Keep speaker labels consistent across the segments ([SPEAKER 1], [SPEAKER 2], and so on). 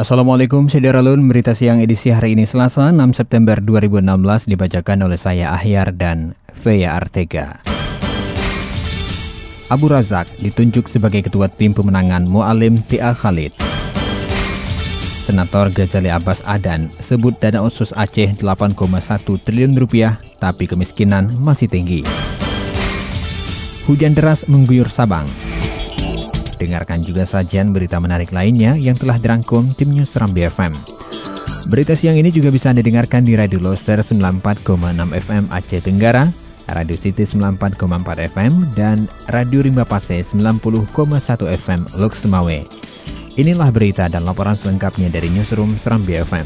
[SPEAKER 1] Assalamualaikum Sederalun, berita siang edisi hari ini Selasa 6 September 2016 dibacakan oleh saya Ahyar dan Feya Artega. Abu Razak ditunjuk sebagai ketua tim pemenangan Mu'alim Tia Khalid. Senator Ghazali Abbas Adan sebut dana otsus Aceh 8,1 triliun rupiah, tapi kemiskinan masih tinggi. Hujan deras mengguyur Sabang. Dengarkan juga sajian berita menarik lainnya yang telah dirangkum tim News Rambi FM. Berita siang ini juga bisa Anda dengarkan di Radio Loser 94,6 FM Aceh Tenggara, Radio City 94,4 FM, dan Radio Rimba Pase 90,1 FM Lok Semawe. Inilah berita dan laporan selengkapnya dari Newsroom Serambi FM.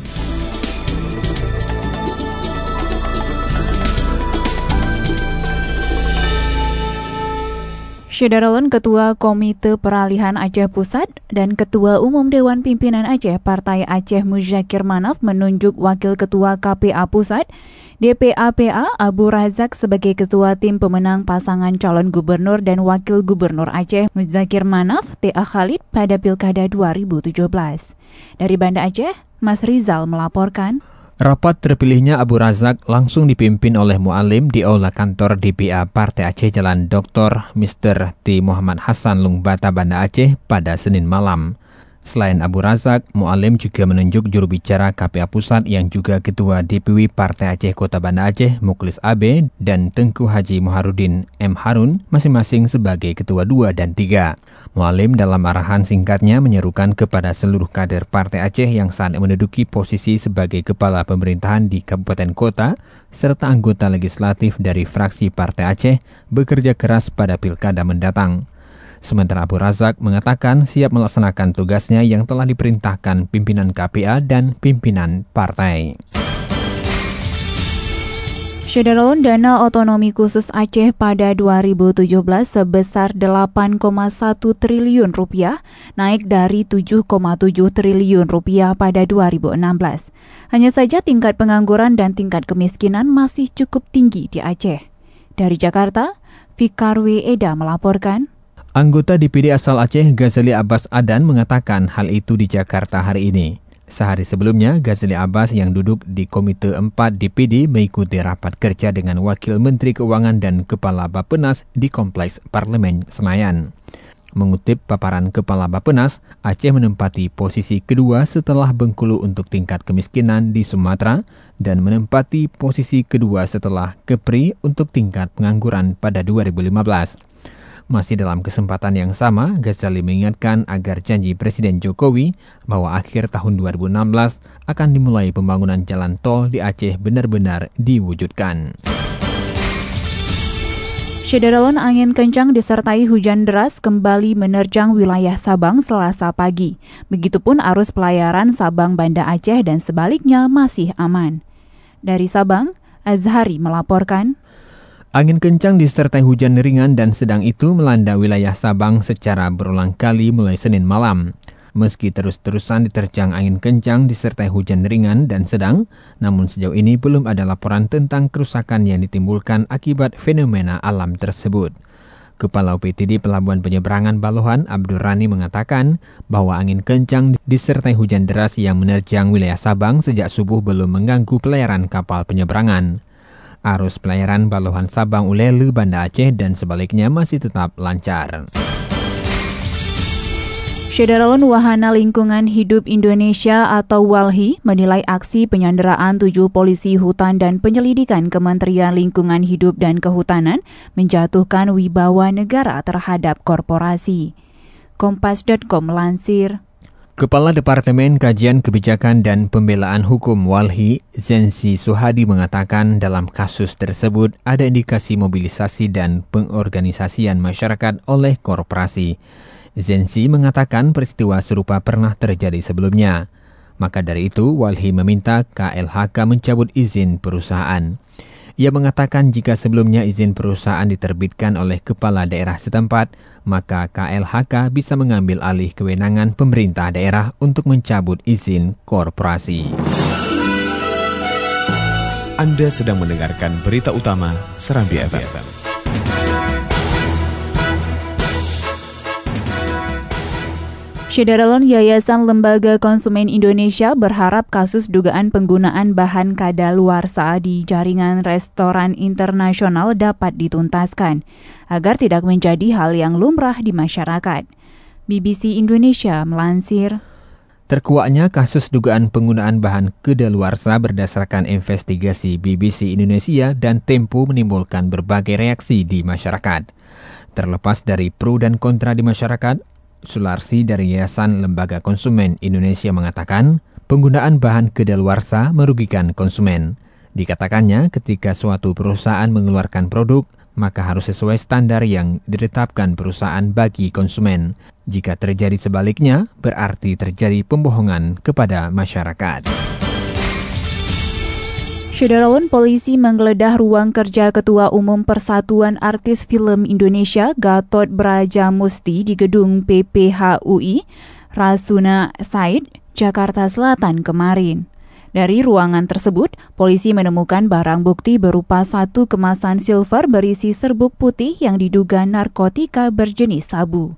[SPEAKER 2] Syederalun Ketua Komite Peralihan Aceh Pusat dan Ketua Umum Dewan Pimpinan Aceh Partai Aceh Muzakir Manaf menunjuk Wakil Ketua KPA Pusat DPAPA Abu Razak sebagai Ketua Tim Pemenang Pasangan Calon Gubernur dan Wakil Gubernur Aceh Muzakir Manaf TA Khalid pada Pilkada 2017. Dari Banda Aceh, Mas Rizal melaporkan.
[SPEAKER 1] Rapat terpilihnya Abu Razak langsung dipimpin oleh Mu'alim di aula kantor DPA Partai Aceh Jalan Dr. Mr. T. Muhammad Hassan Lungbata Banda Aceh pada Senin malam. Selain Abu Razak, Mu'alim juga menunjuk juru bicara KPA Pusat yang juga Ketua DPW Partai Aceh Kota Banda Aceh, Muklis AB, dan Tengku Haji Muharudin M. Harun, masing-masing sebagai Ketua 2 dan 3. Mu'alim dalam arahan singkatnya menyerukan kepada seluruh kader Partai Aceh yang saat menduduki posisi sebagai Kepala Pemerintahan di Kabupaten Kota, serta anggota legislatif dari fraksi Partai Aceh, bekerja keras pada pilkada mendatang. Sementara Abu Razak mengatakan siap melaksanakan tugasnya yang telah diperintahkan pimpinan KPA dan pimpinan partai.
[SPEAKER 2] Syederalun dana otonomi khusus Aceh pada 2017 sebesar 8,1 triliun rupiah, naik dari 7,7 triliun rupiah pada 2016. Hanya saja tingkat pengangguran dan tingkat kemiskinan masih cukup tinggi di Aceh. Dari Jakarta, Fikarwi Eda melaporkan.
[SPEAKER 1] Anggota DPD asal Aceh Ghazali Abbas Adan mengatakan hal itu di Jakarta hari ini. Sehari sebelumnya, Ghazali Abbas yang duduk di Komite 4 DPD mengikuti rapat kerja dengan Wakil Menteri Keuangan dan Kepala Bapenas di Kompleks Parlemen Senayan. Mengutip paparan Kepala Bapenas, Aceh menempati posisi kedua setelah Bengkulu untuk tingkat kemiskinan di Sumatera dan menempati posisi kedua setelah Kepri untuk tingkat pengangguran pada 2015. Masih dalam kesempatan yang sama, Ghazali mengingatkan agar janji Presiden Jokowi bahwa akhir tahun 2016 akan dimulai pembangunan jalan tol di Aceh benar-benar diwujudkan.
[SPEAKER 2] Syederalun angin kencang disertai hujan deras kembali menerjang wilayah Sabang selasa pagi. Begitupun arus pelayaran Sabang Banda Aceh dan sebaliknya masih aman. Dari Sabang, Azhari melaporkan.
[SPEAKER 1] Angin kencang disertai hujan ringan dan sedang itu melanda wilayah Sabang secara berulang kali mulai Senin malam. Meski terus-terusan diterjang angin kencang disertai hujan ringan dan sedang, namun sejauh ini belum ada laporan tentang kerusakan yang ditimbulkan akibat fenomena alam tersebut. Kepala UPTD Pelabuhan Penyeberangan Balohan Abdul Rani mengatakan bahwa angin kencang disertai hujan deras yang menerjang wilayah Sabang sejak subuh belum mengganggu pelayaran kapal penyeberangan. Arus pelayaran Balohan Sabang Ulelu Banda Aceh dan sebaliknya masih tetap lancar.
[SPEAKER 2] Syederalun Wahana Lingkungan Hidup Indonesia atau WALHI menilai aksi penyanderaan tujuh polisi hutan dan penyelidikan Kementerian Lingkungan Hidup dan Kehutanan menjatuhkan wibawa negara terhadap korporasi. Kompas.com melansir,
[SPEAKER 1] Kepala Departemen Kajian Kebijakan dan Pembelaan Hukum Walhi, Zensi Suhadi mengatakan dalam kasus tersebut ada indikasi mobilisasi dan pengorganisasian masyarakat oleh korporasi. Zensi mengatakan peristiwa serupa pernah terjadi sebelumnya. Maka dari itu, Walhi meminta KLHK mencabut izin perusahaan. Ia mengatakan jika sebelumnya izin perusahaan diterbitkan oleh kepala daerah setempat, maka KLHK bisa mengambil alih kewenangan pemerintah daerah untuk mencabut izin korporasi.
[SPEAKER 3] Anda sedang mendengarkan berita utama Serambi FM.
[SPEAKER 2] Syederalon Yayasan Lembaga Konsumen Indonesia berharap kasus dugaan penggunaan bahan kadaluarsa di jaringan restoran internasional dapat dituntaskan agar tidak menjadi hal yang lumrah di masyarakat. BBC Indonesia melansir
[SPEAKER 1] Terkuaknya kasus dugaan penggunaan bahan kedaluarsa berdasarkan investigasi BBC Indonesia dan Tempo menimbulkan berbagai reaksi di masyarakat. Terlepas dari pro dan kontra di masyarakat, Sularsi dari Yayasan Lembaga Konsumen Indonesia mengatakan, penggunaan bahan kedaluarsa merugikan konsumen. Dikatakannya ketika suatu perusahaan mengeluarkan produk, maka harus sesuai standar yang ditetapkan perusahaan bagi konsumen. Jika terjadi sebaliknya, berarti terjadi pembohongan kepada masyarakat.
[SPEAKER 2] Syederalun polisi menggeledah ruang kerja Ketua Umum Persatuan Artis Film Indonesia Gatot Braja Musti di gedung PPHUI Rasuna Said, Jakarta Selatan kemarin. Dari ruangan tersebut, polisi menemukan barang bukti berupa satu kemasan silver berisi serbuk putih yang diduga narkotika berjenis sabu.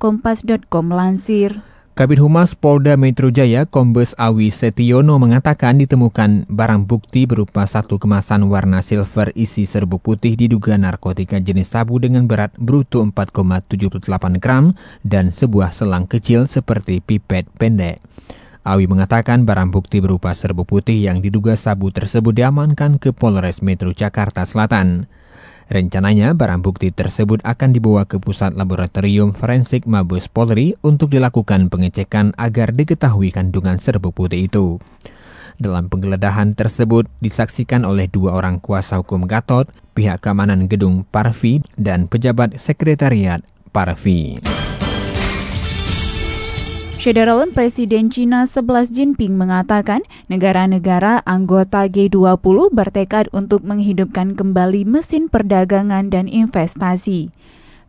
[SPEAKER 2] Kompas.com lansir.
[SPEAKER 1] Kabit Humas Polda Metro Jaya Kombes Awi Setiono mengatakan ditemukan barang bukti berupa satu kemasan warna silver isi serbuk putih diduga narkotika jenis sabu dengan berat bruto 4,78 gram dan sebuah selang kecil seperti pipet pendek. Awi mengatakan barang bukti berupa serbuk putih yang diduga sabu tersebut diamankan ke Polres Metro Jakarta Selatan. Rencananya barang bukti tersebut akan dibawa ke pusat laboratorium forensik Mabes Polri untuk dilakukan pengecekan agar diketahui kandungan serbuk putih itu. Dalam penggeledahan tersebut disaksikan oleh dua orang kuasa hukum Gatot, pihak keamanan gedung Parvi, dan pejabat sekretariat Parvi.
[SPEAKER 2] Syederalun Presiden China 11 Jinping mengatakan negara-negara anggota G20 bertekad untuk menghidupkan kembali mesin perdagangan dan investasi.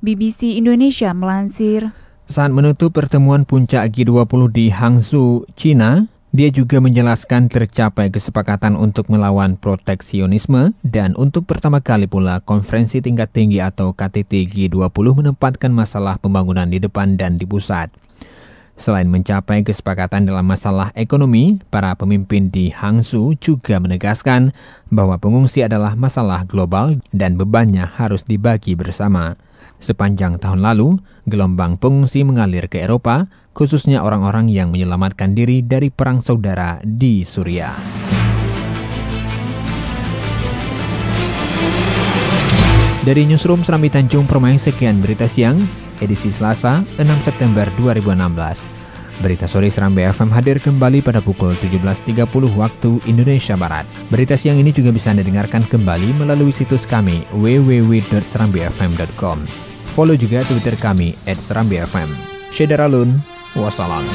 [SPEAKER 2] BBC Indonesia melansir.
[SPEAKER 1] Saat menutup pertemuan puncak G20 di Hangzhou, China, dia juga menjelaskan tercapai kesepakatan untuk melawan proteksionisme dan untuk pertama kali pula konferensi tingkat tinggi atau KTT G20 menempatkan masalah pembangunan di depan dan di pusat. Selain mencapai kesepakatan dalam masalah ekonomi, para pemimpin di Hangzhou juga menegaskan bahwa pengungsi adalah masalah global dan bebannya harus dibagi bersama. Sepanjang tahun lalu, gelombang pengungsi mengalir ke Eropa, khususnya orang-orang yang menyelamatkan diri dari perang saudara di Suriah. Dari Newsroom Serambi Tanjung Permai sekian berita siang, edisi Selasa 6 September 2016. Berita sore Serambi FM hadir kembali pada pukul 17.30 waktu Indonesia Barat. Berita siang ini juga bisa Anda dengarkan kembali melalui situs kami www.serambifm.com. Follow juga Twitter kami at Serambi FM. Syederalun, wassalam.